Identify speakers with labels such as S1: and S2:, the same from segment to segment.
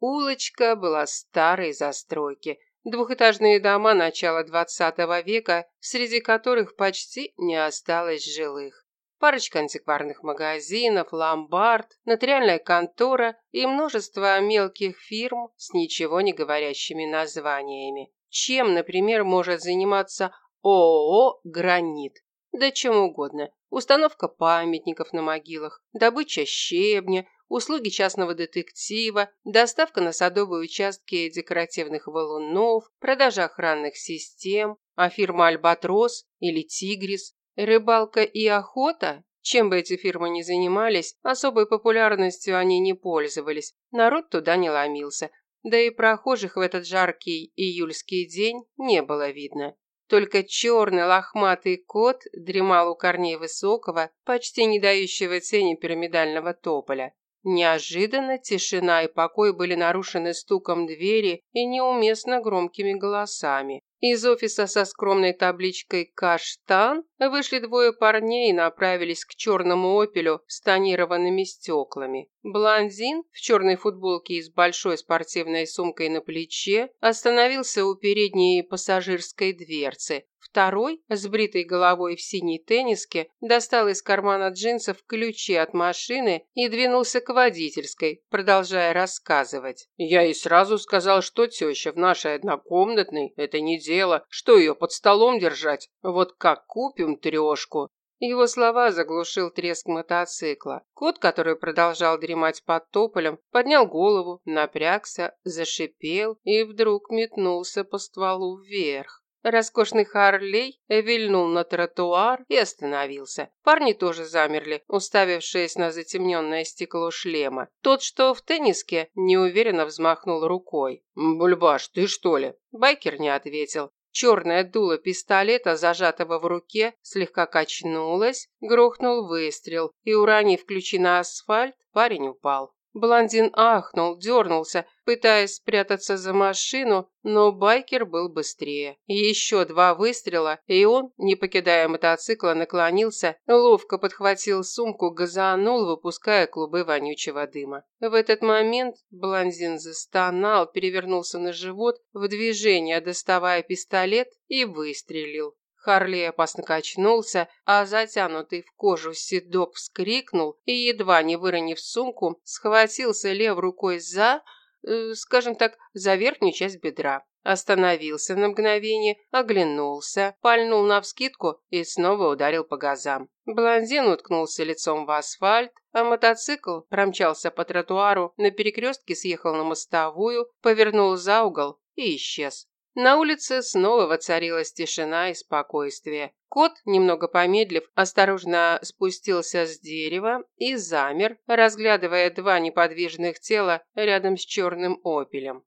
S1: Улочка была старой застройки. Двухэтажные дома начала XX века, среди которых почти не осталось жилых. Парочка антикварных магазинов, ломбард, нотариальная контора и множество мелких фирм с ничего не говорящими названиями. Чем, например, может заниматься ООО «Гранит»? Да чем угодно. Установка памятников на могилах, добыча щебня, услуги частного детектива, доставка на садовые участки декоративных валунов, продажа охранных систем, а фирма «Альбатрос» или «Тигрис», рыбалка и охота чем бы эти фирмы ни занимались, особой популярностью они не пользовались. Народ туда не ломился. Да и прохожих в этот жаркий июльский день не было видно. Только черный лохматый кот дремал у корней высокого, почти не дающего тени пирамидального тополя. Неожиданно тишина и покой были нарушены стуком двери и неуместно громкими голосами. Из офиса со скромной табличкой «Каштан» вышли двое парней и направились к черному опелю с тонированными стеклами. Блондин в черной футболке и с большой спортивной сумкой на плече остановился у передней пассажирской дверцы. Второй, с бритой головой в синей тенниске, достал из кармана джинсов ключи от машины и двинулся к водительской, продолжая рассказывать. «Я и сразу сказал, что теща в нашей однокомнатной – это не дело, что ее под столом держать. Вот как купим трешку, его слова заглушил треск мотоцикла. Кот, который продолжал дремать под тополем, поднял голову, напрягся, зашипел и вдруг метнулся по стволу вверх. Роскошный Харлей вильнул на тротуар и остановился. Парни тоже замерли, уставившись на затемненное стекло шлема. Тот, что в тенниске, неуверенно взмахнул рукой. «Бульбаш, ты что ли?» Байкер не ответил. Черное дуло пистолета, зажатого в руке, слегка качнулось, грохнул выстрел, и, уронив ключи на асфальт, парень упал. Блондин ахнул, дернулся, пытаясь спрятаться за машину, но байкер был быстрее. Еще два выстрела, и он, не покидая мотоцикла, наклонился, ловко подхватил сумку, газанул, выпуская клубы вонючего дыма. В этот момент блондин застонал, перевернулся на живот, в движение доставая пистолет и выстрелил. Харли опасно качнулся, а затянутый в кожу седок вскрикнул и, едва не выронив сумку, схватился левой рукой за, э, скажем так, за верхнюю часть бедра. Остановился на мгновение, оглянулся, пальнул навскидку и снова ударил по газам. Блондин уткнулся лицом в асфальт, а мотоцикл промчался по тротуару, на перекрестке съехал на мостовую, повернул за угол и исчез. На улице снова воцарилась тишина и спокойствие. Кот, немного помедлив, осторожно спустился с дерева и замер, разглядывая два неподвижных тела рядом с черным опелем.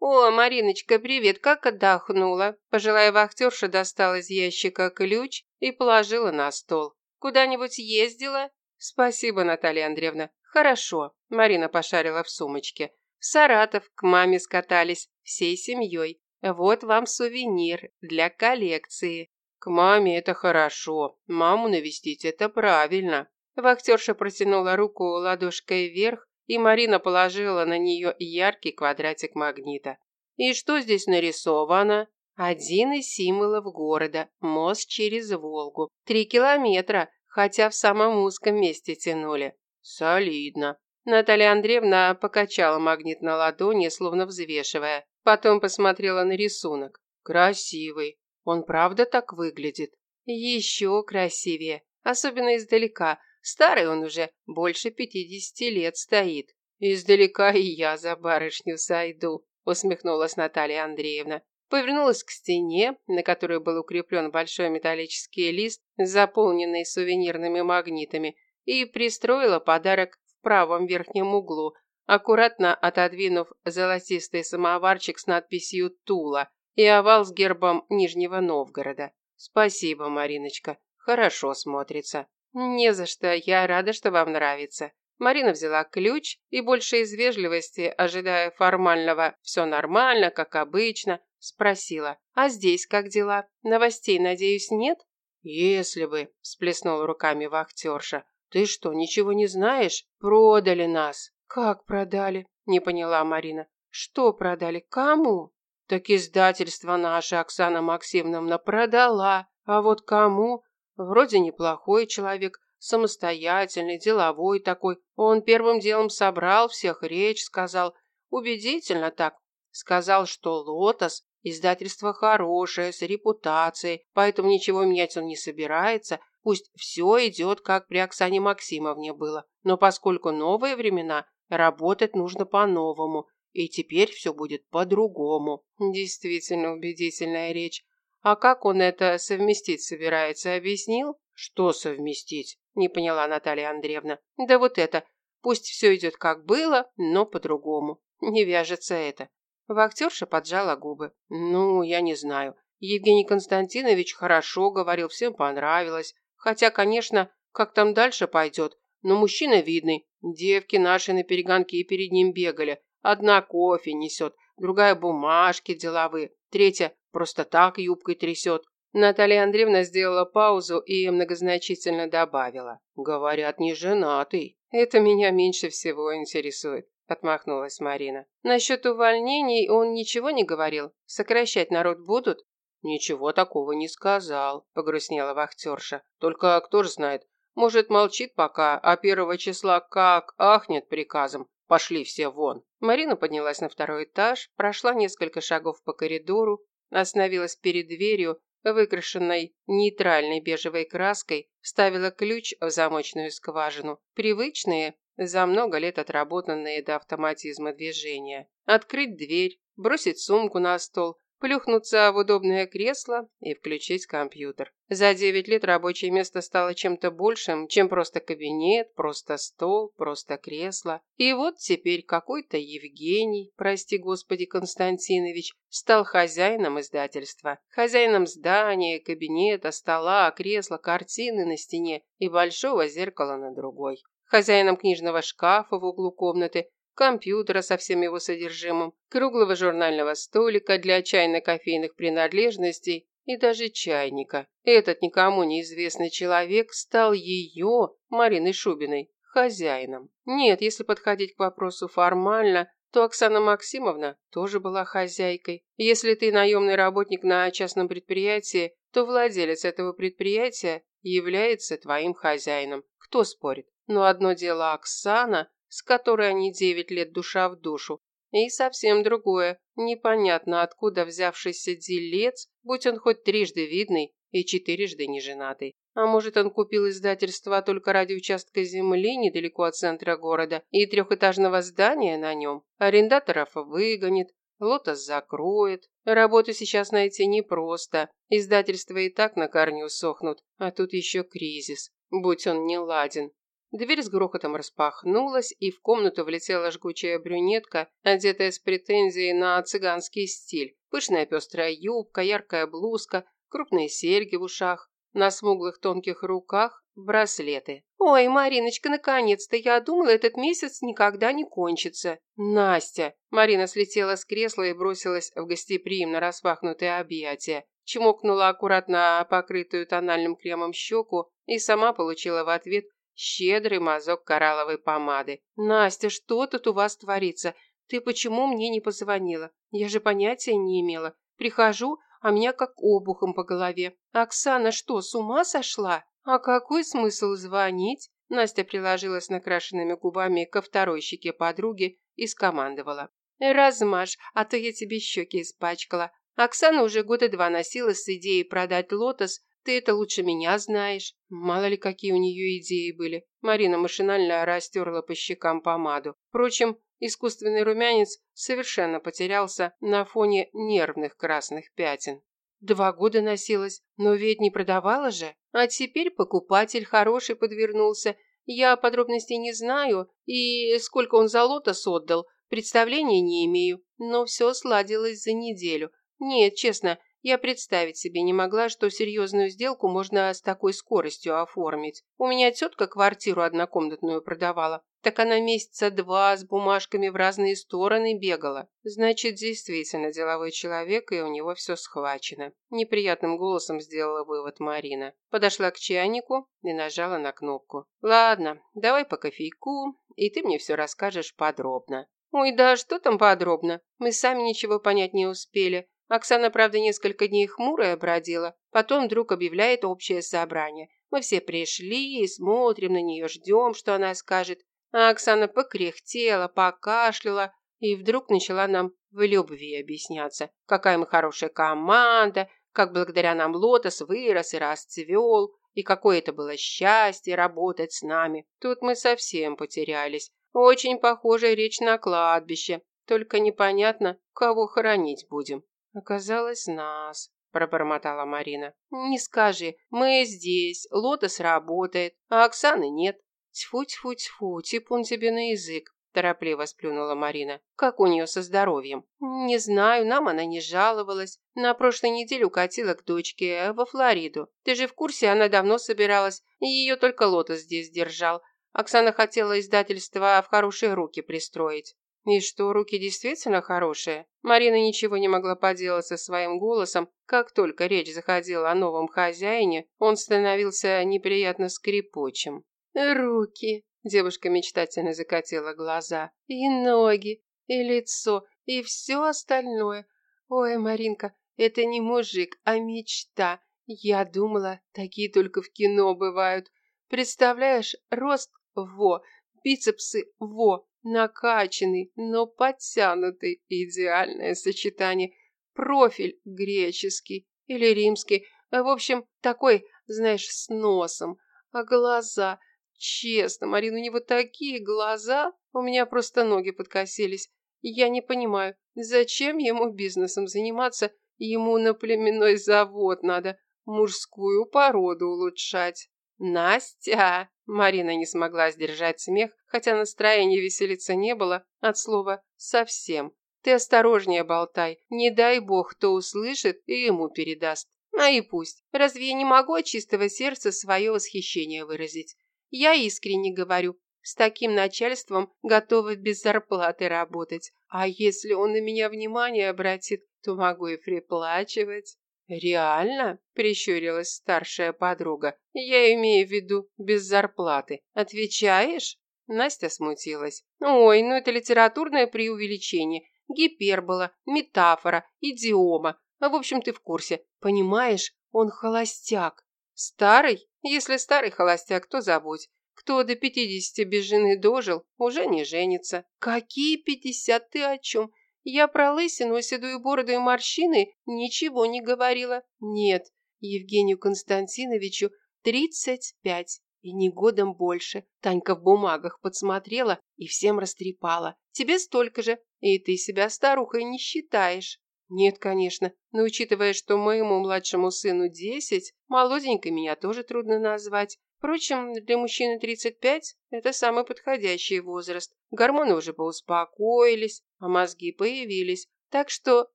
S1: «О, Мариночка, привет, как отдохнула?» Пожилая вахтерша достала из ящика ключ и положила на стол. «Куда-нибудь ездила?» «Спасибо, Наталья Андреевна. Хорошо». Марина пошарила в сумочке. «В Саратов к маме скатались, всей семьей. Вот вам сувенир для коллекции. К маме это хорошо. Маму навестить это правильно. Вахтерша протянула руку ладошкой вверх, и Марина положила на нее яркий квадратик магнита. И что здесь нарисовано? Один из символов города, мост через Волгу. Три километра, хотя в самом узком месте тянули. Солидно. Наталья Андреевна покачала магнит на ладони, словно взвешивая. Потом посмотрела на рисунок. Красивый. Он правда так выглядит? Еще красивее. Особенно издалека. Старый он уже, больше пятидесяти лет стоит. Издалека и я за барышню сойду, усмехнулась Наталья Андреевна. Повернулась к стене, на которой был укреплен большой металлический лист, заполненный сувенирными магнитами, и пристроила подарок в правом верхнем углу, аккуратно отодвинув золотистый самоварчик с надписью «Тула» и овал с гербом Нижнего Новгорода. «Спасибо, Мариночка, хорошо смотрится». «Не за что, я рада, что вам нравится». Марина взяла ключ и больше из вежливости, ожидая формального «все нормально, как обычно», спросила «А здесь как дела? Новостей, надеюсь, нет?» «Если бы», – всплеснула руками вахтерша. «Ты что, ничего не знаешь? Продали нас». «Как продали?» Не поняла Марина. Что продали? Кому? Так издательство наше Оксана Максимовна продала. А вот кому? Вроде неплохой человек, самостоятельный, деловой такой. Он первым делом собрал всех, речь сказал. Убедительно так. Сказал, что «Лотос» издательство хорошее, с репутацией, поэтому ничего менять он не собирается. Пусть все идет, как при Оксане Максимовне было. Но поскольку новые времена, работать нужно по-новому. И теперь все будет по-другому. Действительно убедительная речь. А как он это совместить собирается, объяснил? Что совместить? Не поняла Наталья Андреевна. Да вот это. Пусть все идет как было, но по-другому. Не вяжется это. Вахтерша поджала губы. Ну, я не знаю. Евгений Константинович хорошо говорил, всем понравилось. Хотя, конечно, как там дальше пойдет. Но мужчина видный. Девки наши на перегонки перед ним бегали. Одна кофе несет, другая бумажки деловые, третья просто так юбкой трясет. Наталья Андреевна сделала паузу и многозначительно добавила. «Говорят, не женатый». «Это меня меньше всего интересует», – отмахнулась Марина. «Насчет увольнений он ничего не говорил? Сокращать народ будут?» «Ничего такого не сказал», – погрустнела вахтерша. «Только кто ж знает, может, молчит пока, а первого числа как ахнет приказом. Пошли все вон». Марина поднялась на второй этаж, прошла несколько шагов по коридору, остановилась перед дверью выкрашенной нейтральной бежевой краской, вставила ключ в замочную скважину. Привычные, за много лет отработанные до автоматизма движения. Открыть дверь, бросить сумку на стол, плюхнуться в удобное кресло и включить компьютер. За 9 лет рабочее место стало чем-то большим, чем просто кабинет, просто стол, просто кресло. И вот теперь какой-то Евгений, прости господи Константинович, стал хозяином издательства. Хозяином здания, кабинета, стола, кресла, картины на стене и большого зеркала на другой. Хозяином книжного шкафа в углу комнаты, компьютера со всем его содержимым, круглого журнального столика для чайно-кофейных принадлежностей и даже чайника. Этот никому неизвестный человек стал ее, Мариной Шубиной, хозяином. Нет, если подходить к вопросу формально, то Оксана Максимовна тоже была хозяйкой. Если ты наемный работник на частном предприятии, то владелец этого предприятия является твоим хозяином. Кто спорит? Но одно дело Оксана, с которой они девять лет душа в душу, и совсем другое, непонятно откуда взявшийся делец, будь он хоть трижды видный и четырежды неженатый. А может, он купил издательство только ради участка земли недалеко от центра города и трехэтажного здания на нем? Арендаторов выгонит, Лотос закроет. Работу сейчас найти непросто. Издательства и так на корню сохнут, а тут еще кризис. Будь он не ладен. Дверь с грохотом распахнулась, и в комнату влетела жгучая брюнетка, одетая с претензией на цыганский стиль. Пышная пестрая юбка, яркая блузка, крупные серьги в ушах, на смуглых тонких руках браслеты. «Ой, Мариночка, наконец-то! Я думала, этот месяц никогда не кончится!» «Настя!» Марина слетела с кресла и бросилась в гостеприимно распахнутые объятия. Чмокнула аккуратно покрытую тональным кремом щеку и сама получила в ответ щедрый мазок коралловой помады. «Настя, что тут у вас творится? Ты почему мне не позвонила? Я же понятия не имела. Прихожу, а меня как обухом по голове. Оксана что, с ума сошла? А какой смысл звонить?» Настя приложилась накрашенными губами ко второй щеке подруги и скомандовала. «Размажь, а то я тебе щеки испачкала. Оксана уже года два носилась с идеей продать лотос ты это лучше меня знаешь. Мало ли, какие у нее идеи были. Марина машинально растерла по щекам помаду. Впрочем, искусственный румянец совершенно потерялся на фоне нервных красных пятен. Два года носилась, но ведь не продавала же. А теперь покупатель хороший подвернулся. Я подробностей не знаю, и сколько он за лотос отдал, представления не имею, но все сладилось за неделю. Нет, честно, я представить себе не могла, что серьезную сделку можно с такой скоростью оформить. У меня тетка квартиру однокомнатную продавала. Так она месяца два с бумажками в разные стороны бегала. Значит, действительно деловой человек, и у него все схвачено. Неприятным голосом сделала вывод Марина. Подошла к чайнику и нажала на кнопку. Ладно, давай по кофейку, и ты мне все расскажешь подробно. Ой, да что там подробно? Мы сами ничего понять не успели. Оксана, правда, несколько дней хмурая бродила, потом вдруг объявляет общее собрание. Мы все пришли и смотрим на нее, ждем, что она скажет. А Оксана покряхтела, покашляла и вдруг начала нам в любви объясняться. Какая мы хорошая команда, как благодаря нам Лотос вырос и расцвел, и какое это было счастье работать с нами. Тут мы совсем потерялись. Очень похожая речь на кладбище, только непонятно, кого хоронить будем. Оказалось, нас, пробормотала Марина. Не скажи, мы здесь, Лотос работает, а Оксаны нет. Тьфу-тьфу-тьфу, типун тебе на язык торопливо сплюнула Марина. Как у нее со здоровьем? Не знаю, нам она не жаловалась. На прошлой неделе укатила к дочке э, во Флориду. Ты же в курсе, она давно собиралась, и ее только Лотос здесь держал. Оксана хотела издательство в хорошие руки пристроить. И что, руки действительно хорошие? Марина ничего не могла поделать со своим голосом. Как только речь заходила о новом хозяине, он становился неприятно скрипучим. «Руки!» Девушка мечтательно закатила глаза. И ноги, и лицо, и все остальное. Ой, Маринка, это не мужик, а мечта. Я думала, такие только в кино бывают. Представляешь, рост во, бицепсы во, накачанный, но подтянутый. Идеальное сочетание. Профиль греческий или римский. В общем, такой, знаешь, с носом. А глаза Честно, Марина, у него такие глаза, у меня просто ноги подкосились. Я не понимаю, зачем ему бизнесом заниматься? Ему на племенной завод надо, мужскую породу улучшать. Настя! Марина не смогла сдержать смех, хотя настроения веселиться не было, от слова «совсем». Ты осторожнее болтай, не дай бог, кто услышит и ему передаст. А и пусть. Разве я не могу от чистого сердца свое восхищение выразить? Я искренне говорю, с таким начальством готова без зарплаты работать. А если он на меня внимание обратит, то могу и приплачивать. «Реально?» – прищурилась старшая подруга. «Я имею в виду без зарплаты. Отвечаешь?» Настя смутилась. «Ой, ну это литературное преувеличение. Гипербола, метафора, идиома. В общем, ты в курсе. Понимаешь, он холостяк. Старый? Если старый холостяк, то забудь. Кто до пятидесяти без жены дожил, уже не женится. Какие пятьдесят? Ты о чем? Я про лысину, седую бороду и морщины ничего не говорила. Нет, Евгению Константиновичу тридцать пять. И не годом больше. Танька в бумагах подсмотрела и всем растрепала. Тебе столько же, и ты себя старухой не считаешь. Нет, конечно, но учитывая, что моему младшему сыну десять, молоденькой меня тоже трудно назвать. Впрочем, для мужчины 35 – это самый подходящий возраст. Гормоны уже поуспокоились, а мозги появились. Так что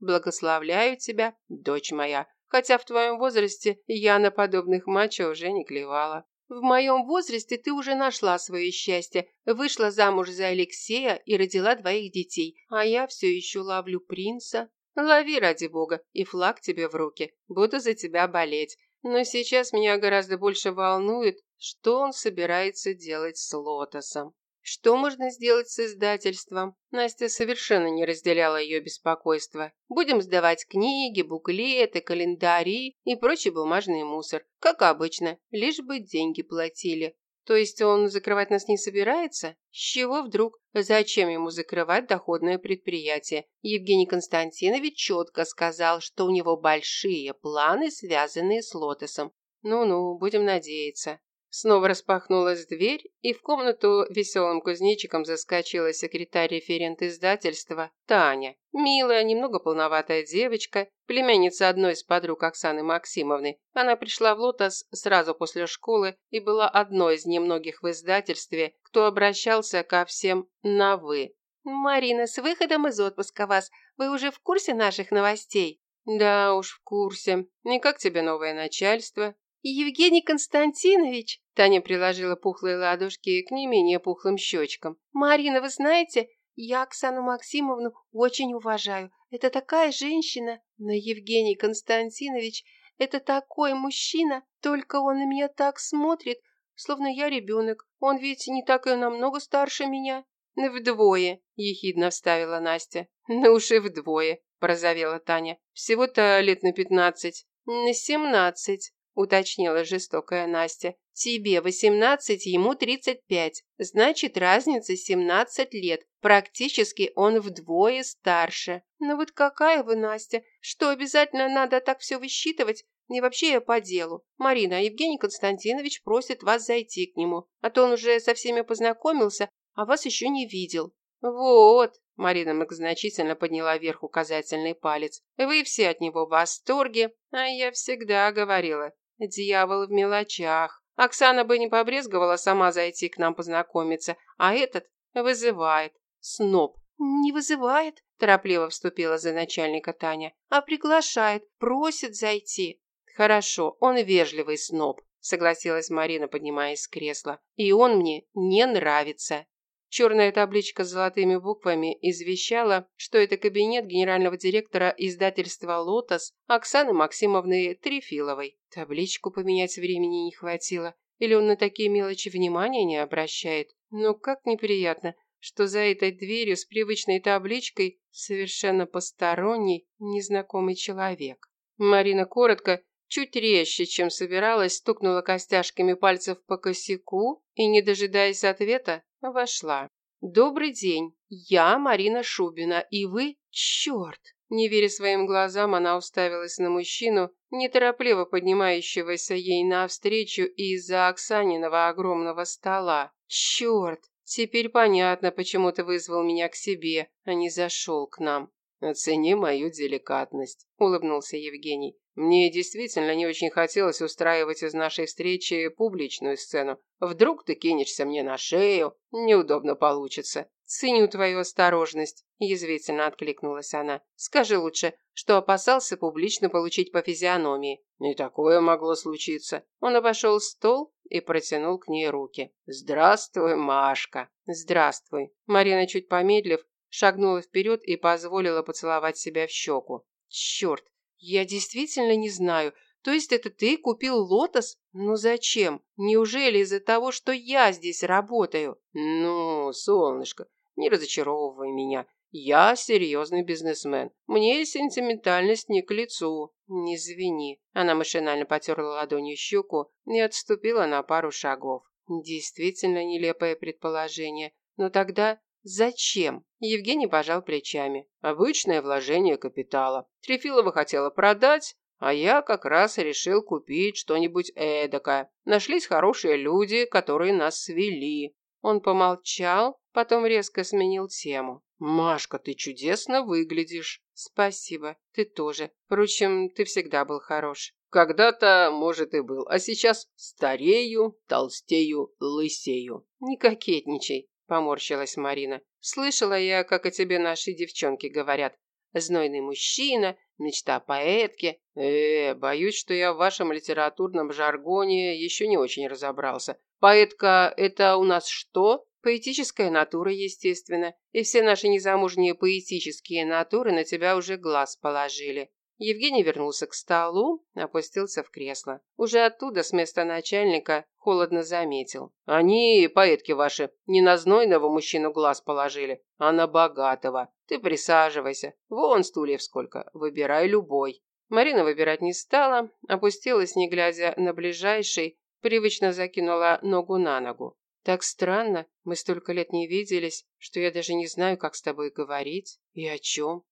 S1: благословляю тебя, дочь моя. Хотя в твоем возрасте я на подобных мачо уже не клевала. В моем возрасте ты уже нашла свое счастье, вышла замуж за Алексея и родила двоих детей, а я все еще ловлю принца. Лови, ради бога, и флаг тебе в руки. Буду за тебя болеть. Но сейчас меня гораздо больше волнует, что он собирается делать с Лотосом. Что можно сделать с издательством? Настя совершенно не разделяла ее беспокойство. Будем сдавать книги, буклеты, календари и прочий бумажный мусор. Как обычно, лишь бы деньги платили. То есть он закрывать нас не собирается? С чего вдруг? Зачем ему закрывать доходное предприятие? Евгений Константинович четко сказал, что у него большие планы, связанные с Лотосом. Ну-ну, будем надеяться. Снова распахнулась дверь, и в комнату веселым кузнечиком заскочила секретарь-референт издательства Таня. Милая, немного полноватая девочка, племянница одной из подруг Оксаны Максимовны. Она пришла в «Лотос» сразу после школы и была одной из немногих в издательстве, кто обращался ко всем на «вы». «Марина, с выходом из отпуска вас, вы уже в курсе наших новостей?» «Да уж, в курсе. И как тебе новое начальство?» «Евгений Константинович!» Таня приложила пухлые ладошки к не менее пухлым щечкам. «Марина, вы знаете, я Оксану Максимовну очень уважаю. Это такая женщина. Но Евгений Константинович – это такой мужчина. Только он на меня так смотрит, словно я ребенок. Он ведь не так и намного старше меня». Вдвое, ехидно вставила Настя. Ну уж и вдвое, прозовела Таня. Всего-то лет на пятнадцать. На семнадцать, уточнила жестокая Настя. Тебе восемнадцать, ему тридцать пять. Значит, разница семнадцать лет. Практически он вдвое старше. Ну вот какая вы, Настя? Что, обязательно надо так все высчитывать? И вообще я по делу. Марина, Евгений Константинович просит вас зайти к нему, а то он уже со всеми познакомился, а вас еще не видел. Вот, Марина многозначительно подняла вверх указательный палец. Вы все от него в восторге, а я всегда говорила, дьявол в мелочах. Оксана бы не побрезговала сама зайти к нам познакомиться, а этот вызывает. Сноб. Не вызывает, торопливо вступила за начальника Таня, а приглашает, просит зайти. «Хорошо, он вежливый сноб», – согласилась Марина, поднимаясь с кресла. «И он мне не нравится». Черная табличка с золотыми буквами извещала, что это кабинет генерального директора издательства «Лотос» Оксаны Максимовны Трефиловой. Табличку поменять времени не хватило. Или он на такие мелочи внимания не обращает. Но как неприятно, что за этой дверью с привычной табличкой совершенно посторонний, незнакомый человек. Марина коротко чуть резче, чем собиралась, стукнула костяшками пальцев по косяку и, не дожидаясь ответа, вошла. «Добрый день. Я Марина Шубина, и вы... Черт!» Не веря своим глазам, она уставилась на мужчину, неторопливо поднимающегося ей навстречу из-за Оксаниного огромного стола. «Черт! Теперь понятно, почему ты вызвал меня к себе, а не зашел к нам».
S2: «Оцени мою деликатность», – улыбнулся Евгений. Мне действительно не очень хотелось устраивать из нашей встречи публичную сцену. Вдруг ты кинешься мне на шею, неудобно получится.
S1: Ценю твою осторожность, язвительно откликнулась она. Скажи лучше, что опасался публично получить по физиономии.
S2: И такое могло случиться.
S1: Он обошел стол и протянул к ней руки.
S2: Здравствуй, Машка.
S1: Здравствуй. Марина, чуть помедлив, шагнула вперед и позволила поцеловать себя в щеку. Черт, «Я действительно не знаю. То есть это ты купил лотос? Ну зачем? Неужели из-за того, что я здесь работаю?»
S2: «Ну, солнышко, не разочаровывай меня. Я серьезный бизнесмен. Мне сентиментальность не к лицу».
S1: «Не звени». Она машинально потерла ладонью щеку и отступила на пару шагов. Действительно нелепое предположение. Но тогда Зачем? Евгений пожал плечами.
S2: Обычное вложение капитала. Трефилова хотела продать, а я как раз решил купить что-нибудь эдакое. Нашлись хорошие люди, которые нас свели.
S1: Он помолчал, потом резко сменил тему.
S2: «Машка, ты чудесно выглядишь».
S1: «Спасибо, ты тоже. Впрочем, ты всегда был хорош».
S2: «Когда-то, может, и был, а сейчас старею, толстею, лысею».
S1: «Не кокетничай поморщилась Марина. Слышала я, как о тебе наши девчонки говорят. Знойный мужчина, мечта поэтки.
S2: Э, боюсь, что я в вашем литературном жаргоне еще не очень разобрался. Поэтка – это у нас что?
S1: Поэтическая натура, естественно. И все наши незамужние поэтические натуры на тебя уже глаз положили. Евгений вернулся к столу, опустился в кресло. Уже оттуда, с места начальника, холодно заметил.
S2: «Они, поэтки ваши, не на знойного мужчину глаз положили, а на богатого. Ты присаживайся. Вон стульев сколько. Выбирай любой».
S1: Марина выбирать не стала, опустилась, не глядя на ближайший, привычно закинула ногу на ногу. «Так странно, мы столько лет не виделись, что я даже не знаю, как с тобой говорить и о чем».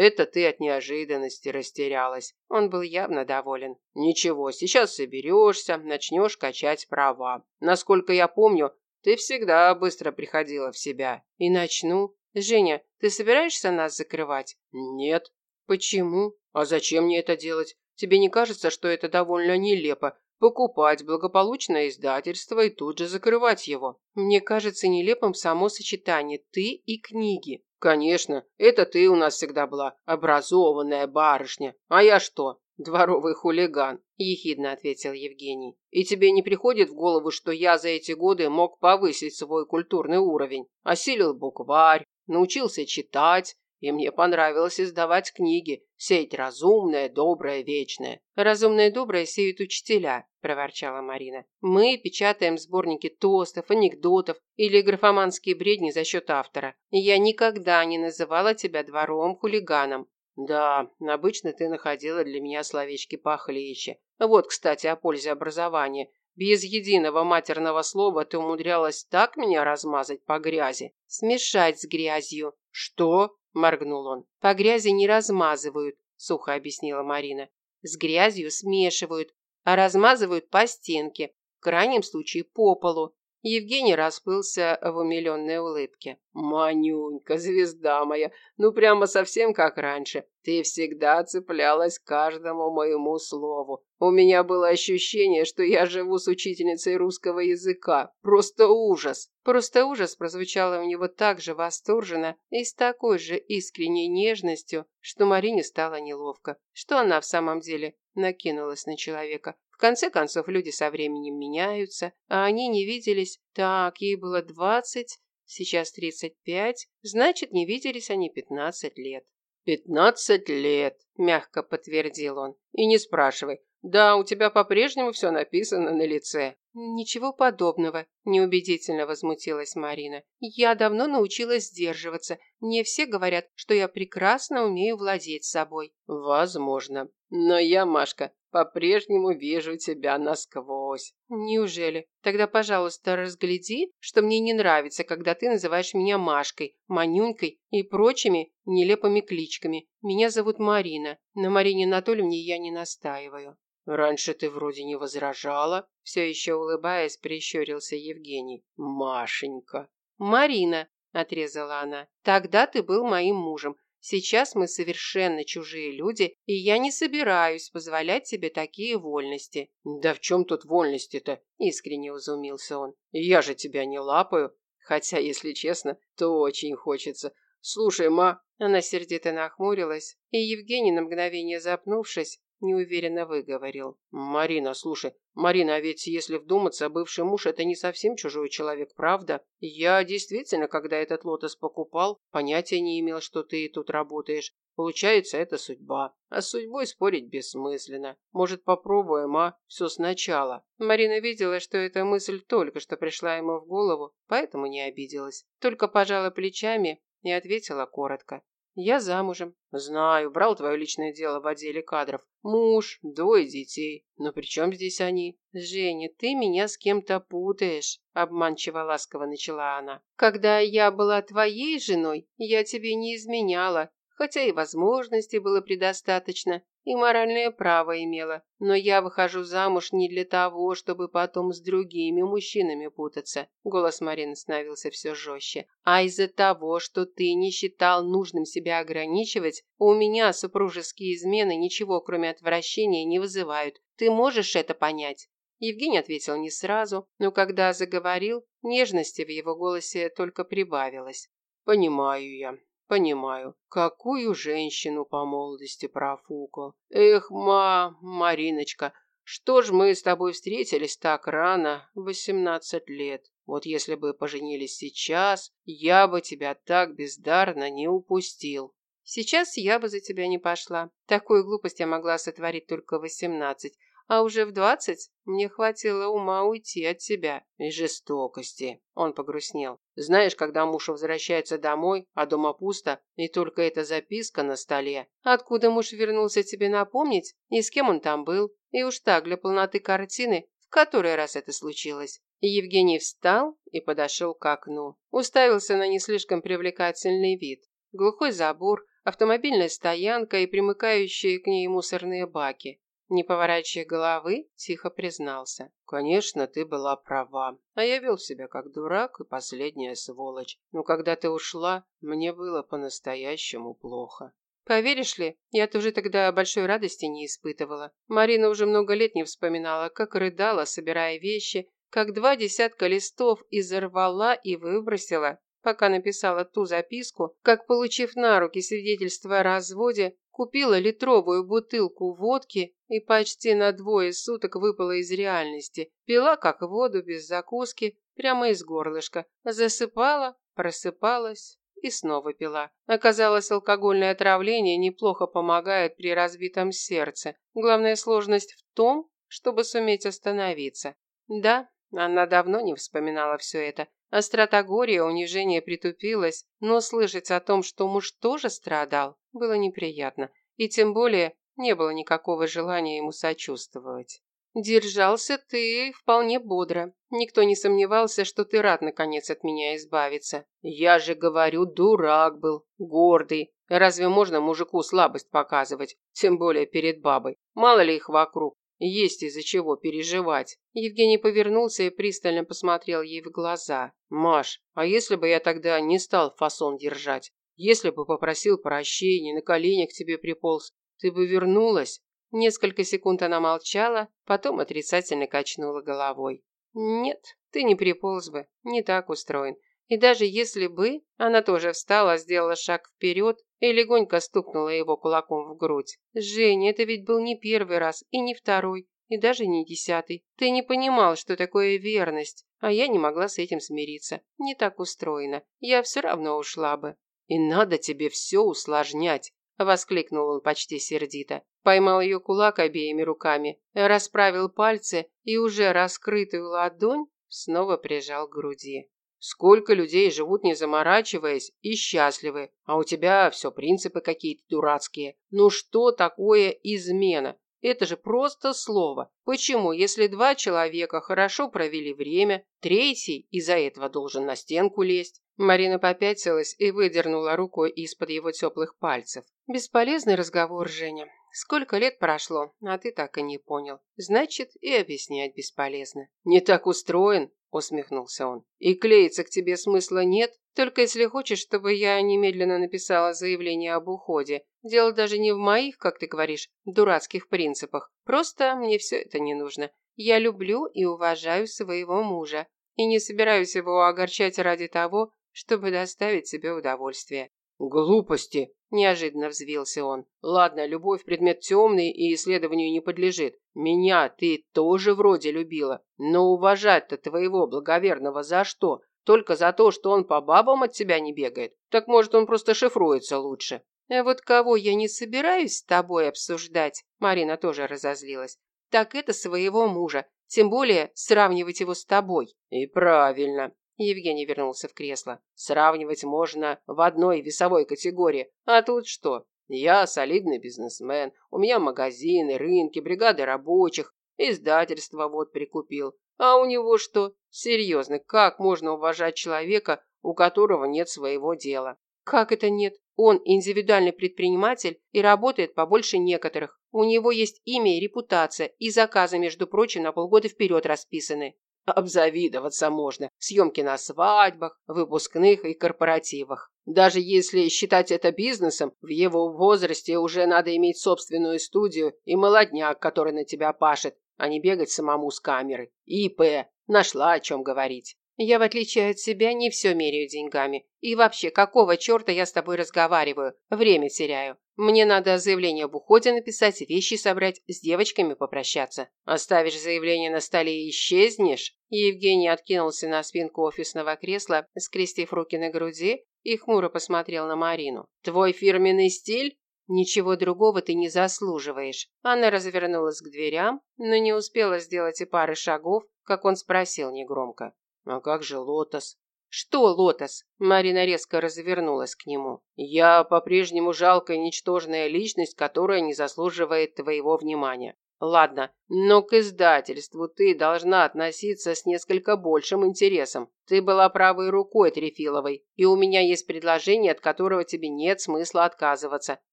S2: Это ты от неожиданности растерялась.
S1: Он был явно доволен.
S2: Ничего, сейчас соберешься, начнешь качать права. Насколько я помню, ты всегда быстро приходила в себя.
S1: И начну. Женя, ты собираешься нас закрывать?
S2: Нет.
S1: Почему?
S2: А зачем мне это делать? Тебе не кажется, что это довольно нелепо? Покупать благополучное издательство и тут же закрывать его.
S1: Мне кажется нелепым само сочетание «ты» и «книги».
S2: «Конечно, это ты у нас всегда была образованная барышня. А я что, дворовый хулиган?» – ехидно ответил Евгений. «И тебе не приходит в голову, что я за эти годы мог повысить свой культурный уровень? Осилил букварь, научился читать, и мне понравилось издавать книги, сеять разумное, доброе, вечное.
S1: Разумное и доброе сеют учителя, проворчала Марина. Мы печатаем сборники тостов, анекдотов или графоманские бредни за счет автора. Я никогда не называла тебя дворовым хулиганом.
S2: Да, обычно ты находила для меня словечки похлеще. Вот, кстати, о пользе образования. Без единого матерного слова ты умудрялась так меня размазать по грязи.
S1: Смешать с грязью.
S2: Что? Моргнул он.
S1: По грязи не размазывают, сухо объяснила Марина. С грязью смешивают, а размазывают по стенке, в крайнем случае по полу. Евгений расплылся в умиленной улыбке.
S2: «Манюнька, звезда моя, ну прямо совсем как раньше. Ты всегда цеплялась каждому моему слову. У меня было ощущение, что я живу с учительницей русского языка. Просто ужас!»
S1: Просто ужас прозвучало у него так же восторженно и с такой же искренней нежностью, что Марине стало неловко. Что она в самом деле накинулась на человека? В конце концов, люди со временем меняются, а они не виделись. Так, ей было двадцать, сейчас тридцать пять, значит, не виделись они пятнадцать лет.
S2: «Пятнадцать лет», – мягко подтвердил он. «И не спрашивай. Да, у тебя по-прежнему все написано на лице».
S1: «Ничего подобного», – неубедительно возмутилась Марина. «Я давно научилась сдерживаться. Мне все говорят, что я прекрасно умею владеть собой».
S2: «Возможно. Но я, Машка, по-прежнему вижу тебя насквозь.
S1: Неужели? Тогда, пожалуйста, разгляди, что мне не нравится, когда ты называешь меня Машкой, Манюнькой и прочими нелепыми кличками. Меня зовут Марина. На Марине Анатольевне я не настаиваю.
S2: Раньше ты вроде не возражала. Все еще улыбаясь, прищурился Евгений. Машенька.
S1: Марина, отрезала она. Тогда ты был моим мужем. Сейчас мы совершенно чужие люди, и я не собираюсь позволять себе такие вольности».
S2: «Да в чем тут вольности-то?» – искренне изумился он. «Я же тебя не лапаю. Хотя, если честно, то очень хочется. Слушай, ма...»
S1: Она сердито нахмурилась, и Евгений, на мгновение запнувшись, неуверенно выговорил.
S2: «Марина, слушай, Марина, а ведь если вдуматься, бывший муж – это не совсем чужой человек, правда? Я действительно, когда этот лотос покупал, понятия не имел, что ты тут работаешь. Получается, это судьба. А с судьбой спорить бессмысленно. Может, попробуем, а? Все сначала».
S1: Марина видела, что эта мысль только что пришла ему в голову, поэтому не обиделась. Только пожала плечами и ответила коротко. Я замужем.
S2: Знаю, брал твое личное дело в отделе кадров. Муж, двое детей. Но при чем здесь они?
S1: Женя, ты меня с кем-то путаешь, обманчиво ласково начала она. Когда я была твоей женой, я тебе не изменяла, хотя и возможностей было предостаточно и моральное право имела. Но я выхожу замуж не для того, чтобы потом с другими мужчинами путаться. Голос Марины становился все жестче. А из-за того, что ты не считал нужным себя ограничивать, у меня супружеские измены ничего, кроме отвращения, не вызывают. Ты можешь это понять? Евгений ответил не сразу, но когда заговорил, нежности в его голосе только прибавилось.
S2: «Понимаю я. Понимаю, какую женщину по молодости профукал. Эх, ма, Мариночка, что ж мы с тобой встретились так рано, восемнадцать лет. Вот если бы поженились сейчас, я бы тебя так бездарно не упустил.
S1: Сейчас я бы за тебя не пошла. Такую глупость я могла сотворить только восемнадцать, а уже в двадцать мне хватило ума уйти от себя.
S2: И жестокости. Он погрустнел. Знаешь, когда муж возвращается домой, а дома пусто, и только эта записка на столе.
S1: Откуда муж вернулся тебе напомнить, и с кем он там был? И уж так, для полноты картины, в который раз это случилось. Евгений встал и подошел к окну. Уставился на не слишком привлекательный вид. Глухой забор, автомобильная стоянка и примыкающие к ней мусорные баки. Не поворачивая головы, тихо признался.
S2: «Конечно, ты была права. А я вел себя как дурак и последняя сволочь. Но когда ты ушла, мне было по-настоящему плохо».
S1: Поверишь ли, я тоже тогда большой радости не испытывала. Марина уже много лет не вспоминала, как рыдала, собирая вещи, как два десятка листов изорвала и выбросила, пока написала ту записку, как, получив на руки свидетельство о разводе, Купила литровую бутылку водки и почти на двое суток выпала из реальности. Пила как воду без закуски, прямо из горлышка. Засыпала, просыпалась и снова пила. Оказалось, алкогольное отравление неплохо помогает при разбитом сердце. Главная сложность в том, чтобы суметь остановиться. Да, она давно не вспоминала все это. Острота горя, унижение притупилось, но слышать о том, что муж тоже страдал, было неприятно. И тем более не было никакого желания ему сочувствовать. «Держался ты вполне бодро. Никто не сомневался, что ты рад, наконец, от меня избавиться».
S2: «Я же говорю, дурак был, гордый. Разве можно мужику слабость показывать? Тем более перед бабой. Мало ли их вокруг. Есть из-за чего переживать».
S1: Евгений повернулся и пристально посмотрел ей в глаза.
S2: «Маш, а если бы я тогда не стал фасон держать? Если бы попросил прощения, на коленях к тебе приполз, ты бы вернулась?»
S1: Несколько секунд она молчала, потом отрицательно качнула головой. «Нет, ты не приполз бы, не так устроен. И даже если бы, она тоже встала, сделала шаг вперед и легонько стукнула его кулаком в грудь. «Женя, это ведь был не первый раз и не второй, и даже не десятый. Ты не понимал, что такое верность, а я не могла с этим смириться. Не так устроено. Я все равно ушла бы».
S2: «И надо тебе все усложнять», – воскликнул он почти сердито.
S1: Поймал ее кулак обеими руками, расправил пальцы и уже раскрытую ладонь снова прижал к груди.
S2: Сколько людей живут не заморачиваясь и счастливы, а у тебя все принципы какие-то дурацкие. Ну что такое измена? Это же просто слово. Почему, если два человека хорошо провели время, третий из-за этого должен на стенку лезть?
S1: Марина попятилась и выдернула рукой из-под его теплых пальцев. Бесполезный разговор, Женя. Сколько лет прошло, а ты так и не понял. Значит, и объяснять бесполезно.
S2: Не так устроен, усмехнулся он. И клеиться к тебе смысла нет,
S1: только если хочешь, чтобы я немедленно написала заявление об уходе. Дело даже не в моих, как ты говоришь, дурацких принципах. Просто мне все это не нужно. Я люблю и уважаю своего мужа. И не собираюсь его огорчать ради того, чтобы доставить себе удовольствие.
S2: «Глупости!» – неожиданно взвился он. «Ладно, любовь – предмет темный и исследованию не подлежит. Меня ты тоже вроде любила. Но уважать-то твоего благоверного за что? Только за то, что он по бабам от тебя не бегает? Так может, он просто шифруется лучше?»
S1: А вот кого я не собираюсь с тобой обсуждать, Марина тоже разозлилась, так это своего мужа, тем более сравнивать его с тобой.
S2: И правильно. Евгений вернулся в кресло. Сравнивать можно в одной весовой категории. А тут что? Я солидный бизнесмен, у меня магазины, рынки, бригады рабочих, издательство вот прикупил. А у него что? Серьезно, как можно уважать человека, у которого нет своего дела?
S1: Как это нет? Он индивидуальный предприниматель и работает побольше некоторых. У него есть имя и репутация, и заказы, между прочим, на полгода вперед расписаны.
S2: Обзавидоваться можно. Съемки на свадьбах, выпускных и корпоративах. Даже если считать это бизнесом, в его возрасте уже надо иметь собственную студию и молодняк, который на тебя пашет, а не бегать самому с камеры. ИП. Нашла о чем говорить.
S1: Я, в отличие от себя, не все меряю деньгами. И вообще, какого черта я с тобой разговариваю? Время теряю. Мне надо заявление об уходе написать, вещи собрать, с девочками попрощаться.
S2: Оставишь заявление на столе и исчезнешь?
S1: Евгений откинулся на спинку офисного кресла, скрестив руки на груди, и хмуро посмотрел на Марину.
S2: Твой фирменный стиль?
S1: Ничего другого ты не заслуживаешь. Она развернулась к дверям, но не успела сделать и пары шагов, как он спросил негромко.
S2: «А как же Лотос?»
S1: «Что Лотос?» Марина резко развернулась к нему.
S2: «Я по-прежнему жалкая ничтожная личность, которая не заслуживает твоего внимания. Ладно, но к издательству ты должна относиться с несколько большим интересом. Ты была правой рукой Трефиловой, и у меня есть предложение, от которого тебе нет смысла отказываться.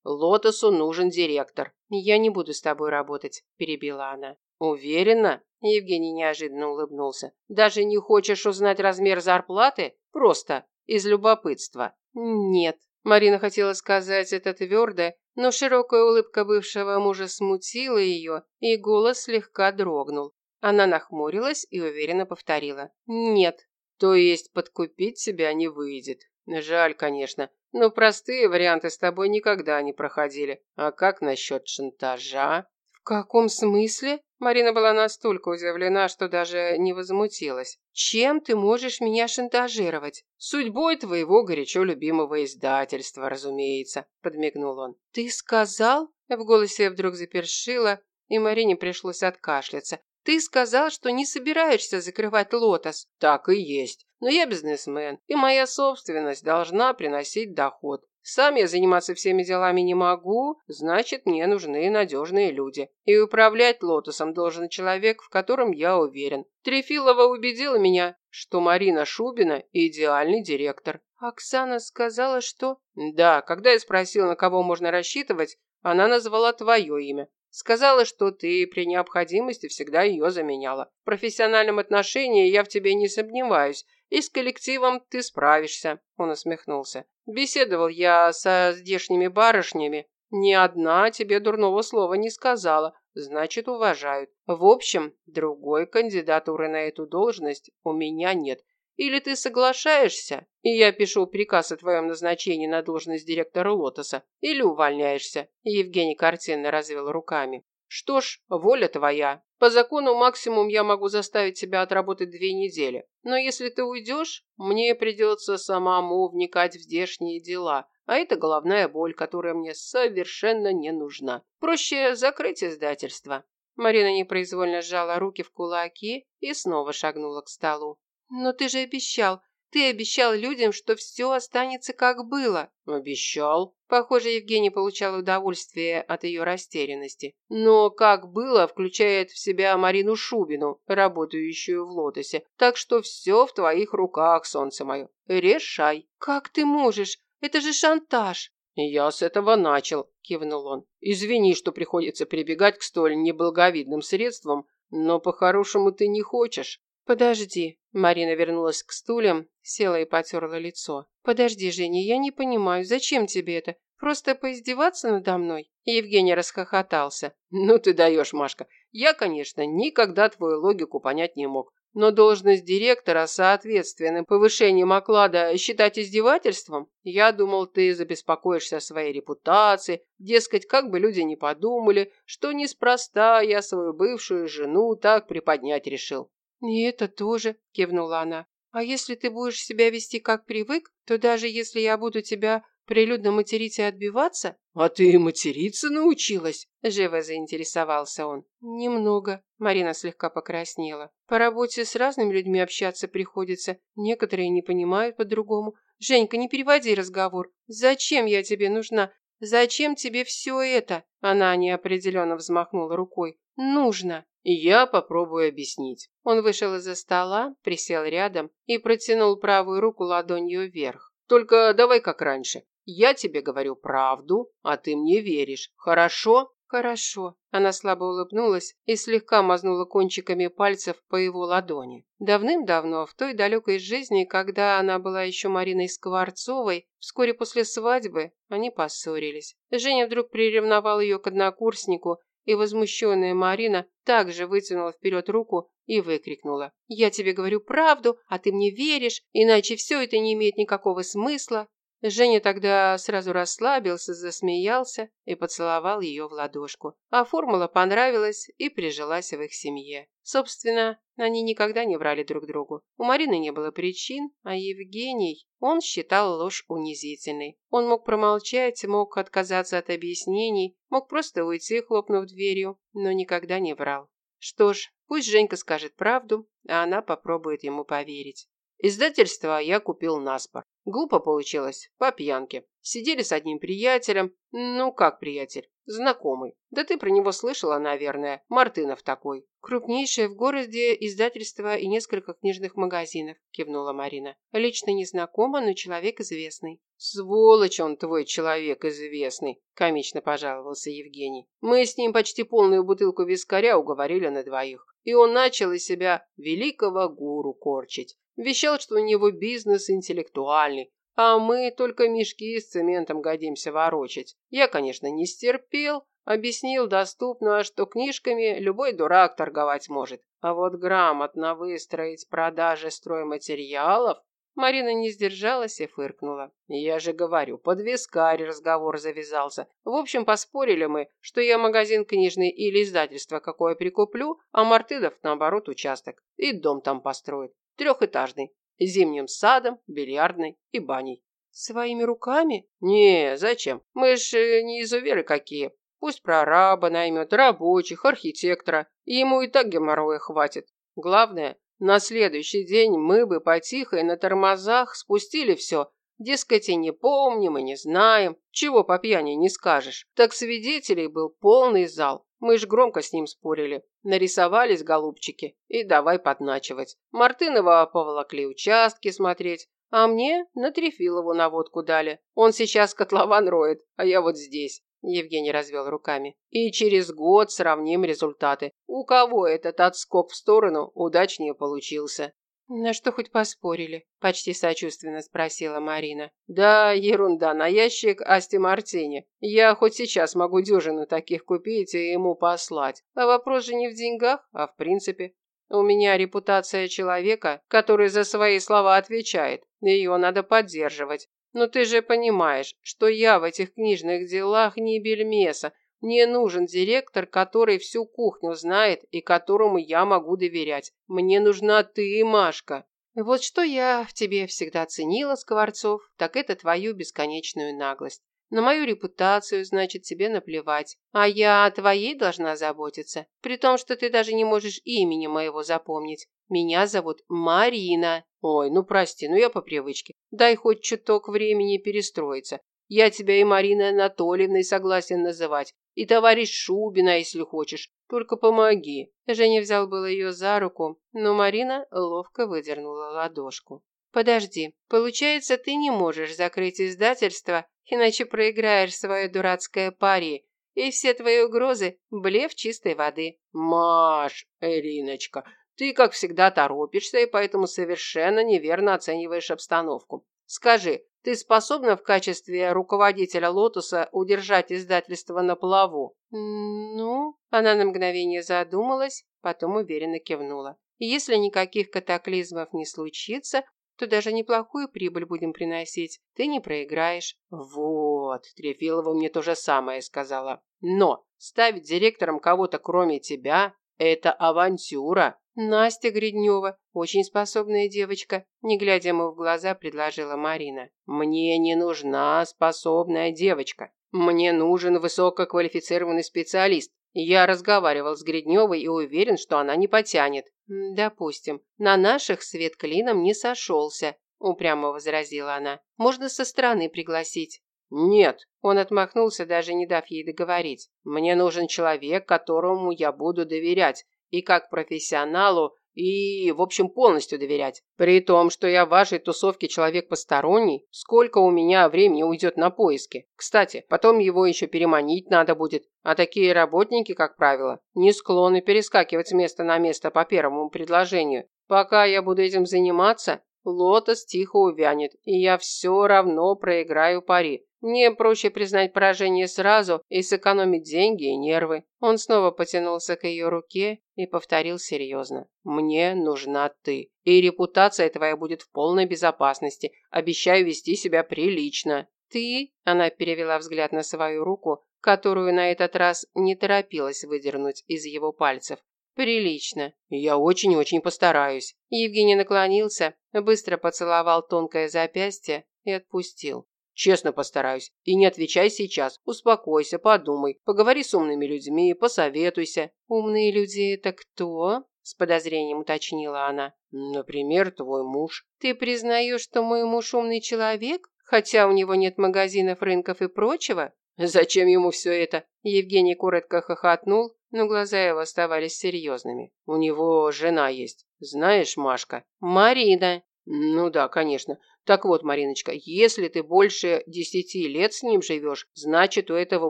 S2: Лотосу нужен директор.
S1: Я не буду с тобой работать, перебила она.
S2: Уверена? Евгений неожиданно улыбнулся. Даже не хочешь узнать размер зарплаты? Просто из любопытства.
S1: Нет. Марина хотела сказать это твердо, но широкая улыбка бывшего мужа смутила ее, и голос слегка дрогнул. Она нахмурилась и уверенно повторила. «Нет».
S2: «То есть подкупить себя не выйдет. Жаль, конечно, но простые варианты с тобой никогда не проходили. А как насчет шантажа?»
S1: Каком смысле?» Марина была настолько удивлена, что даже не возмутилась. «Чем ты можешь меня шантажировать?»
S2: «Судьбой твоего горячо любимого издательства, разумеется», – подмигнул он.
S1: «Ты сказал?» В голосе вдруг запершило, и Марине пришлось откашляться. «Ты сказал, что не собираешься закрывать лотос».
S2: «Так и есть. Но я бизнесмен, и моя собственность должна приносить доход. Сам я заниматься всеми делами не могу, значит, мне нужны надежные люди. И управлять лотосом должен человек, в котором я уверен. Трефилова убедила меня, что Марина Шубина – идеальный директор.
S1: Оксана сказала, что...
S2: Да, когда я спросил, на кого можно рассчитывать, она назвала твое имя. Сказала, что ты при необходимости всегда ее заменяла. В профессиональном отношении я в тебе не сомневаюсь, и с коллективом ты справишься», – он усмехнулся. «Беседовал я со здешними барышнями. Ни одна тебе дурного слова не сказала, значит, уважают. В общем, другой кандидатуры на эту должность у меня нет. Или ты соглашаешься, и я пишу приказ о твоем назначении на должность директора Лотоса, или увольняешься». Евгений картинно развел руками. Что ж, воля твоя. По закону максимум я могу заставить себя отработать две недели. Но если ты уйдешь, мне придется самому вникать в здешние дела. А это головная боль, которая мне совершенно не нужна. Проще закрыть издательство.
S1: Марина непроизвольно сжала руки в кулаки и снова шагнула к столу. «Но ты же обещал, ты обещал людям, что все останется как было».
S2: «Обещал».
S1: Похоже, Евгений получал удовольствие от ее растерянности.
S2: «Но как было включает в себя Марину Шубину, работающую в «Лотосе». Так что все в твоих руках, солнце мое. Решай».
S1: «Как ты можешь? Это же шантаж».
S2: «Я с этого начал», – кивнул он. «Извини, что приходится прибегать к столь неблаговидным средствам, но по-хорошему ты не хочешь».
S1: «Подожди». Марина вернулась к стульям, села и потерла лицо. «Подожди, Женя, я не понимаю, зачем тебе это? Просто поиздеваться надо мной?»
S2: Евгений расхохотался. «Ну ты даешь, Машка. Я, конечно, никогда твою логику понять не мог. Но должность директора с соответственным повышением оклада считать издевательством? Я думал, ты забеспокоишься о своей репутации, дескать, как бы люди не подумали, что неспроста я свою бывшую жену так приподнять решил.
S1: «И это тоже», – кивнула она. «А если ты будешь себя вести как привык, то даже если я буду тебя прилюдно материть и отбиваться...»
S2: «А ты материться научилась?»
S1: – живо заинтересовался он. «Немного». Марина слегка покраснела. «По работе с разными людьми общаться приходится. Некоторые не понимают по-другому. Женька, не переводи разговор. Зачем я тебе нужна? Зачем тебе все это?» Она неопределенно взмахнула рукой. «Нужно».
S2: Я попробую объяснить.
S1: Он вышел из-за стола, присел рядом и протянул правую руку ладонью вверх.
S2: Только давай как раньше. Я тебе говорю правду, а ты мне веришь. Хорошо?
S1: Хорошо. Она слабо улыбнулась и слегка мазнула кончиками пальцев по его ладони. Давным-давно, в той далекой жизни, когда она была еще Мариной Скворцовой, вскоре после свадьбы они поссорились. Женя вдруг приревновал ее к однокурснику и возмущенная Марина также вытянула вперед руку и выкрикнула. «Я тебе говорю правду, а ты мне веришь, иначе все это не имеет никакого смысла». Женя тогда сразу расслабился, засмеялся и поцеловал ее в ладошку. А формула понравилась и прижилась в их семье. Собственно, они никогда не врали друг другу. У Марины не было причин, а Евгений, он считал ложь унизительной. Он мог промолчать, мог отказаться от объяснений, мог просто уйти, хлопнув дверью, но никогда не врал. Что ж, пусть Женька скажет правду, а она попробует ему поверить.
S2: Издательство я купил наспор. Глупо получилось, по пьянке. Сидели с одним приятелем. Ну, как приятель? Знакомый. Да ты про него слышала, наверное. Мартынов такой.
S1: Крупнейшее в городе издательство и несколько книжных магазинов, кивнула Марина. Лично не знакома, но человек известный.
S2: Сволочь он твой человек известный, комично пожаловался Евгений. Мы с ним почти полную бутылку вискаря уговорили на двоих. И он начал из себя великого гуру корчить. Вещал, что у него бизнес интеллектуальный, а мы только мешки с цементом годимся ворочать. Я, конечно, не стерпел, объяснил доступно, что книжками любой дурак торговать может. А вот грамотно выстроить продажи стройматериалов
S1: Марина не сдержалась и фыркнула. «Я же говорю, под вискарь разговор завязался. В общем, поспорили мы, что я магазин книжный или издательство какое прикуплю, а Мартыдов, наоборот, участок. И дом там построит. Трехэтажный. Зимним садом, бильярдной и баней». «Своими руками?» «Не, зачем? Мы ж э, не изуверы какие. Пусть прораба наймет, рабочих, архитектора. Ему и так геморроя хватит. Главное, на следующий день мы бы потихо и на тормозах спустили все. Дескать, и не помним, и не знаем. Чего по пьяни не скажешь. Так свидетелей был полный зал. Мы ж громко с ним спорили. Нарисовались голубчики. И давай подначивать. Мартынова поволокли участки смотреть. А мне на Трефилову наводку дали. Он сейчас котлован роет, а я вот здесь. Евгений развел руками. И через год сравним результаты. У кого этот отскок в сторону удачнее получился? «На что хоть поспорили?» – почти сочувственно спросила Марина. «Да, ерунда, на ящик Асти Мартини. Я хоть сейчас могу дюжину таких купить и ему послать. А вопрос же не в деньгах, а в принципе. У меня репутация человека, который за свои слова отвечает. Ее надо поддерживать. Но ты же понимаешь, что я в этих книжных делах не бельмеса. Мне нужен директор, который всю кухню знает и которому я могу доверять. Мне нужна ты, Машка. Вот что я в тебе всегда ценила, Скворцов, так это твою бесконечную наглость. На мою репутацию, значит, тебе наплевать. А я о твоей должна заботиться, при том, что ты даже не можешь имени моего запомнить. Меня зовут Марина. Ой, ну прости, ну я по привычке. Дай хоть чуток времени перестроиться. Я тебя и Мариной Анатольевной согласен называть. И товарищ Шубина, если хочешь. Только помоги. Женя взял было ее за руку, но Марина ловко выдернула ладошку. Подожди, получается, ты не можешь закрыть издательство, иначе проиграешь свое дурацкое пари. И все твои угрозы – блеф чистой воды.
S2: Маш, Ириночка, ты, как всегда, торопишься и поэтому совершенно неверно оцениваешь обстановку. Скажи, ты способна в качестве руководителя «Лотоса» удержать издательство на плаву?»
S1: «Ну...» Она на мгновение задумалась, потом уверенно кивнула. «Если никаких катаклизмов не случится, то даже неплохую прибыль будем приносить. Ты не проиграешь».
S2: «Вот, Трефилова мне то же самое сказала. Но ставить директором кого-то кроме тебя – это авантюра.
S1: «Настя Гриднева, очень способная девочка», не глядя ему в глаза, предложила Марина.
S2: «Мне не нужна способная девочка. Мне нужен высококвалифицированный специалист. Я разговаривал с Гридневой и уверен, что она не потянет».
S1: «Допустим. На наших свет клином не сошелся», упрямо возразила она. «Можно со стороны пригласить».
S2: «Нет», – он отмахнулся, даже не дав ей договорить. «Мне нужен человек, которому я буду доверять, и как профессионалу, и, в общем, полностью доверять. При том, что я в вашей тусовке человек посторонний, сколько у меня времени уйдет на поиски. Кстати, потом его еще переманить надо будет. А такие работники, как правило, не склонны перескакивать с места на место по первому предложению. Пока я буду этим заниматься, Лотос тихо увянет, и я все равно проиграю пари. Мне проще признать поражение сразу и сэкономить деньги и нервы. Он снова потянулся к ее руке и повторил серьезно. Мне нужна ты. И репутация твоя будет в полной безопасности. Обещаю вести себя прилично.
S1: Ты? Она перевела взгляд на свою руку, которую на этот раз не торопилась выдернуть из его пальцев. Прилично.
S2: Я очень-очень постараюсь.
S1: Евгений наклонился, быстро поцеловал тонкое запястье и отпустил.
S2: Честно постараюсь. И не отвечай сейчас. Успокойся, подумай. Поговори с умными людьми, посоветуйся.
S1: Умные люди это кто? С подозрением уточнила она.
S2: Например, твой муж.
S1: Ты признаешь, что мой муж умный человек? Хотя у него нет магазинов, рынков и прочего?
S2: Зачем ему все это?
S1: Евгений коротко хохотнул, но глаза его оставались серьезными.
S2: У него жена есть. Знаешь, Машка?
S1: Марина.
S2: Ну да, конечно. Так вот, Мариночка, если ты больше десяти лет с ним живешь, значит, у этого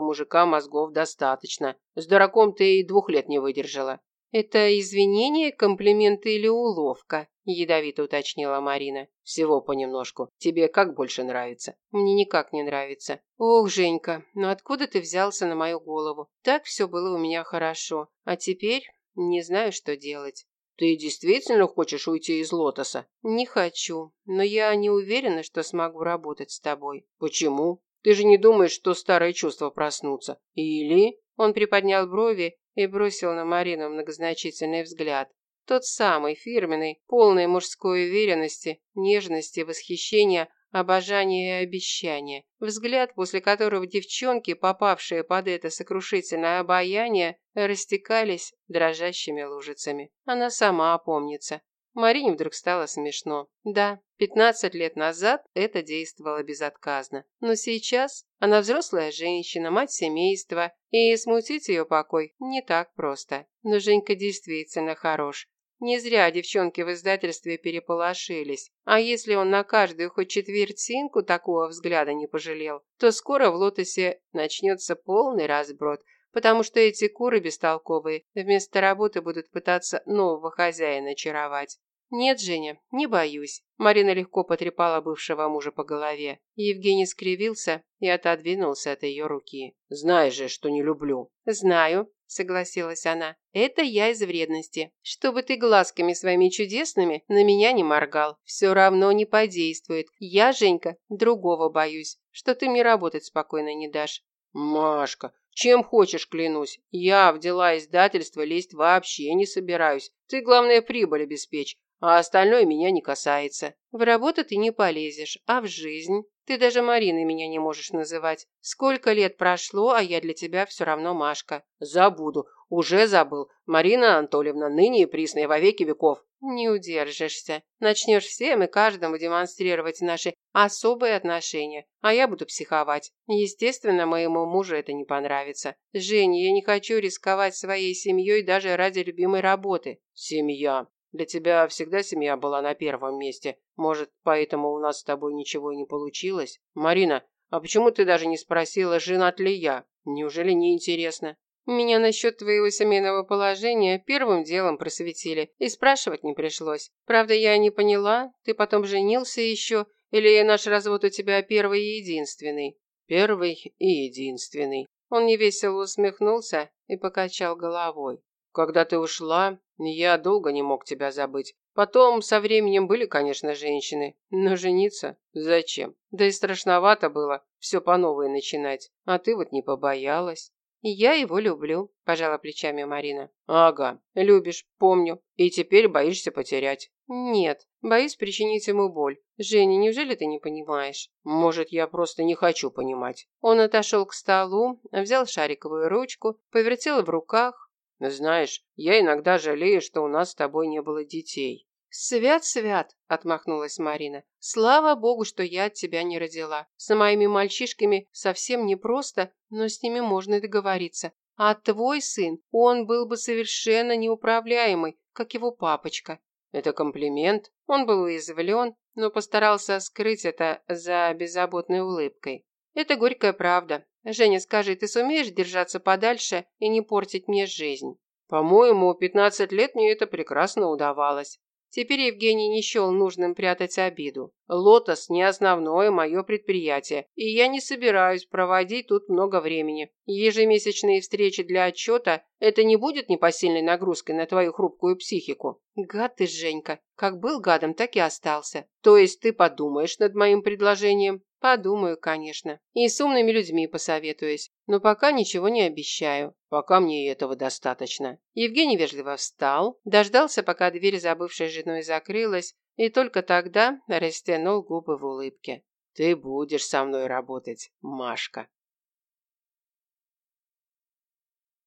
S2: мужика мозгов достаточно. С дураком ты и двух лет не выдержала.
S1: Это извинение, комплименты или уловка? Ядовито уточнила Марина.
S2: Всего понемножку. Тебе как больше нравится?
S1: Мне никак не нравится. Ох, Женька, ну откуда ты взялся на мою голову? Так все было у меня хорошо. А теперь не знаю, что делать.
S2: Ты действительно хочешь уйти из Лотоса?
S1: Не хочу, но я не уверена, что смогу работать с тобой.
S2: Почему? Ты же не думаешь, что старые чувства проснутся? Или...
S1: Он приподнял брови и бросил на Марину многозначительный взгляд. Тот самый, фирменный, полный мужской уверенности, нежности, восхищения, обожания и обещания. Взгляд, после которого девчонки, попавшие под это сокрушительное обаяние, растекались дрожащими лужицами. Она сама опомнится. Марине вдруг стало смешно. Да, 15 лет назад это действовало безотказно. Но сейчас она взрослая женщина, мать семейства, и смутить ее покой не так просто. Но Женька действительно хорош. Не зря девчонки в издательстве переполошились. А если он на каждую хоть четвертинку такого взгляда не пожалел, то скоро в лотосе начнется полный разброд, потому что эти куры бестолковые вместо работы будут пытаться нового хозяина очаровать. «Нет, Женя, не боюсь». Марина легко потрепала бывшего мужа по голове. Евгений скривился и отодвинулся от ее руки.
S2: «Знаешь же, что не люблю».
S1: «Знаю», – согласилась она. «Это я из вредности. Чтобы ты глазками своими чудесными на меня не моргал. Все равно не подействует. Я, Женька, другого боюсь, что ты мне работать спокойно не дашь».
S2: «Машка, чем хочешь, клянусь. Я в дела издательства лезть вообще не собираюсь. Ты, главное, прибыль обеспечь а остальное меня не касается.
S1: В работу ты не полезешь, а в жизнь? Ты даже Мариной меня не можешь называть. Сколько лет прошло, а я для тебя все равно Машка.
S2: Забуду. Уже забыл. Марина Анатольевна, ныне и присная во веки веков.
S1: Не удержишься. Начнешь всем и каждому демонстрировать наши особые отношения, а я буду психовать. Естественно, моему мужу это не понравится. Женя, я не хочу рисковать своей семьей даже ради любимой работы.
S2: Семья. Для тебя всегда семья была на первом месте. Может, поэтому у нас с тобой ничего и не получилось? Марина, а почему ты даже не спросила, женат ли я? Неужели не интересно?
S1: Меня насчет твоего семейного положения первым делом просветили, и спрашивать не пришлось. Правда, я не поняла, ты потом женился еще, или наш развод у тебя первый и единственный?
S2: Первый и единственный.
S1: Он невесело усмехнулся и покачал головой.
S2: Когда ты ушла, я долго не мог тебя забыть. Потом, со временем, были, конечно, женщины. Но жениться? Зачем? Да и страшновато было все по новой начинать. А ты вот не побоялась.
S1: «Я его люблю», – пожала плечами Марина.
S2: «Ага, любишь, помню. И теперь боишься потерять».
S1: «Нет, боюсь причинить ему боль. Женя, неужели ты не понимаешь?»
S2: «Может, я просто не хочу понимать».
S1: Он отошел к столу, взял шариковую ручку, повертел в руках,
S2: знаешь, я иногда жалею, что у нас с тобой не было детей.
S1: «Свят-свят!» – отмахнулась Марина. «Слава богу, что я от тебя не родила. С моими мальчишками совсем непросто, но с ними можно договориться. А твой сын, он был бы совершенно неуправляемый, как его папочка».
S2: Это комплимент.
S1: Он был уязвлен, но постарался скрыть это за беззаботной улыбкой. Это горькая правда. Женя, скажи, ты сумеешь держаться подальше и не портить мне жизнь?
S2: По-моему, 15 лет мне это прекрасно удавалось.
S1: Теперь Евгений не счел нужным прятать обиду.
S2: «Лотос» – не основное мое предприятие, и я не собираюсь проводить тут много времени. Ежемесячные встречи для отчета – это не будет непосильной нагрузкой на твою хрупкую психику.
S1: Гад ты, Женька. Как был гадом, так и остался.
S2: То есть ты подумаешь над моим предложением?
S1: Подумаю, конечно. И с умными людьми посоветуюсь. Но пока ничего не обещаю.
S2: Пока мне этого достаточно.
S1: Евгений вежливо встал, дождался, пока дверь за бывшей женой закрылась, и только тогда растянул губы в улыбке.
S2: Ты будешь со мной работать, Машка.